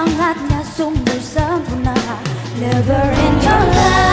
sangatnya sungguh sempurna Never in your life.